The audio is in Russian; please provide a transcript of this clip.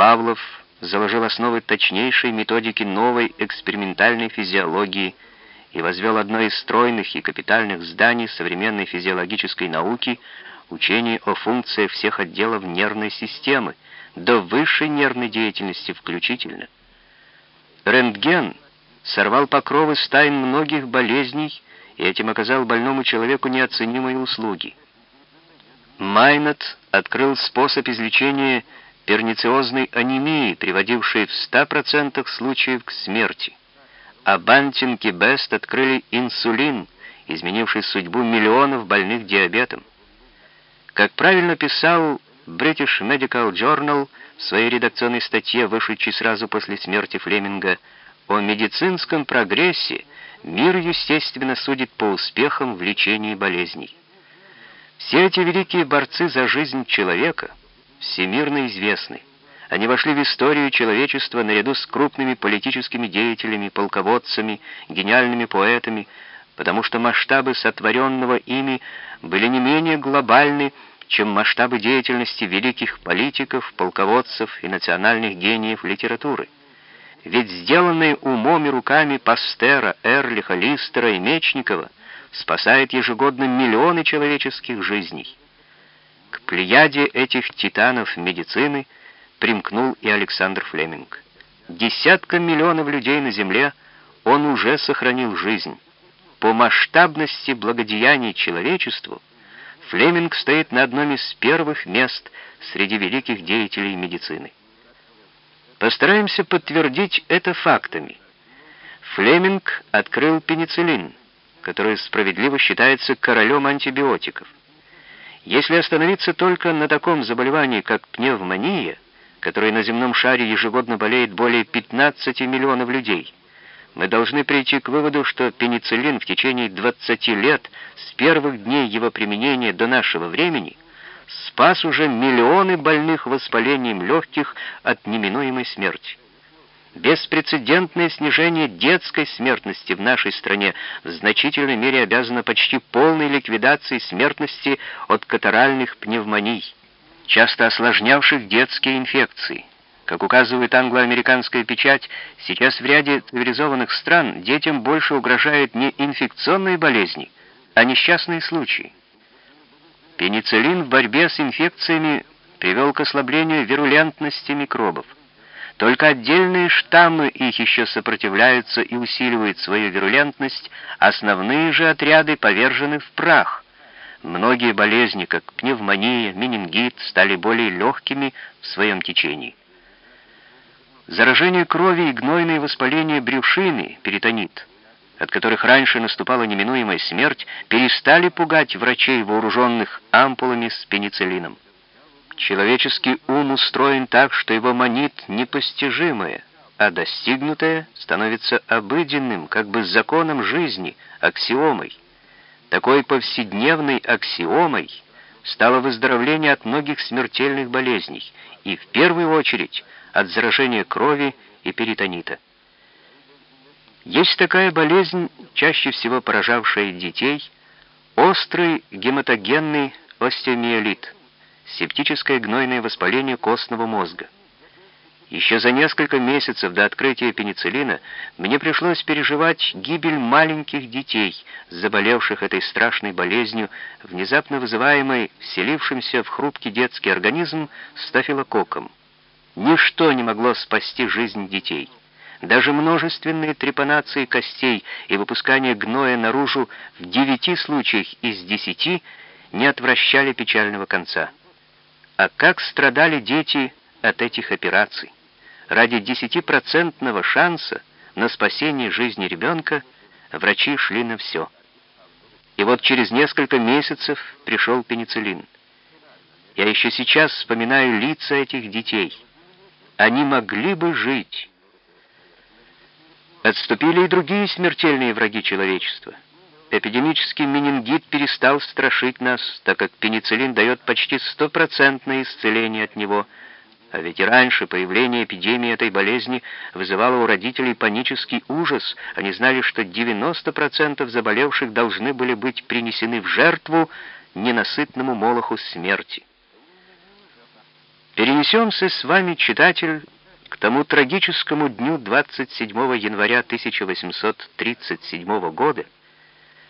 Павлов заложил основы точнейшей методики новой экспериментальной физиологии и возвел одно из стройных и капитальных зданий современной физиологической науки учение о функциях всех отделов нервной системы, до высшей нервной деятельности включительно. Рентген сорвал покровы с тайн многих болезней и этим оказал больному человеку неоценимые услуги. Майнет открыл способ излечения пернициозной анемии, приводившей в 100% случаев к смерти. А Бантинг Бест открыли инсулин, изменивший судьбу миллионов больных диабетом. Как правильно писал British Medical Journal в своей редакционной статье, вышедшей сразу после смерти Флеминга, о медицинском прогрессе мир, естественно, судит по успехам в лечении болезней. Все эти великие борцы за жизнь человека всемирно известны. Они вошли в историю человечества наряду с крупными политическими деятелями, полководцами, гениальными поэтами, потому что масштабы сотворенного ими были не менее глобальны, чем масштабы деятельности великих политиков, полководцев и национальных гениев литературы. Ведь сделанные умом и руками Пастера, Эрлиха, Листера и Мечникова спасает ежегодно миллионы человеческих жизней. Плеяде этих титанов медицины примкнул и Александр Флеминг. Десяткам миллионов людей на Земле он уже сохранил жизнь. По масштабности благодеяний человечеству Флеминг стоит на одном из первых мест среди великих деятелей медицины. Постараемся подтвердить это фактами. Флеминг открыл пенициллин, который справедливо считается королем антибиотиков. Если остановиться только на таком заболевании, как пневмония, которой на земном шаре ежегодно болеет более 15 миллионов людей, мы должны прийти к выводу, что пенициллин в течение 20 лет с первых дней его применения до нашего времени спас уже миллионы больных воспалением легких от неминуемой смерти. Беспрецедентное снижение детской смертности в нашей стране в значительной мере обязано почти полной ликвидации смертности от катаральных пневмоний, часто осложнявших детские инфекции. Как указывает англо-американская печать, сейчас в ряде цивилизованных стран детям больше угрожают не инфекционные болезни, а несчастные случаи. Пенициллин в борьбе с инфекциями привел к ослаблению вирулентности микробов. Только отдельные штаммы их еще сопротивляются и усиливают свою вирулентность, основные же отряды повержены в прах. Многие болезни, как пневмония, менингит, стали более легкими в своем течении. Заражение крови и гнойное воспаление брюшины, перитонит, от которых раньше наступала неминуемая смерть, перестали пугать врачей, вооруженных ампулами с пенициллином. Человеческий ум устроен так, что его манит непостижимое, а достигнутое становится обыденным, как бы законом жизни, аксиомой. Такой повседневной аксиомой стало выздоровление от многих смертельных болезней, и в первую очередь от заражения крови и перитонита. Есть такая болезнь, чаще всего поражавшая детей, острый гематогенный остеомиелит – септическое гнойное воспаление костного мозга. Еще за несколько месяцев до открытия пенициллина мне пришлось переживать гибель маленьких детей, заболевших этой страшной болезнью, внезапно вызываемой вселившимся в хрупкий детский организм стафилококком. Ничто не могло спасти жизнь детей. Даже множественные трепанации костей и выпускание гноя наружу в девяти случаях из десяти не отвращали печального конца. А как страдали дети от этих операций? Ради десятипроцентного шанса на спасение жизни ребенка врачи шли на все. И вот через несколько месяцев пришел пенициллин. Я еще сейчас вспоминаю лица этих детей. Они могли бы жить. Отступили и другие смертельные враги человечества — Эпидемический менингит перестал страшить нас, так как пенициллин дает почти стопроцентное исцеление от него, а ведь раньше появление эпидемии этой болезни вызывало у родителей панический ужас. Они знали, что 90% заболевших должны были быть принесены в жертву ненасытному молоху смерти. Перенесемся с вами, читатель, к тому трагическому дню 27 января 1837 года,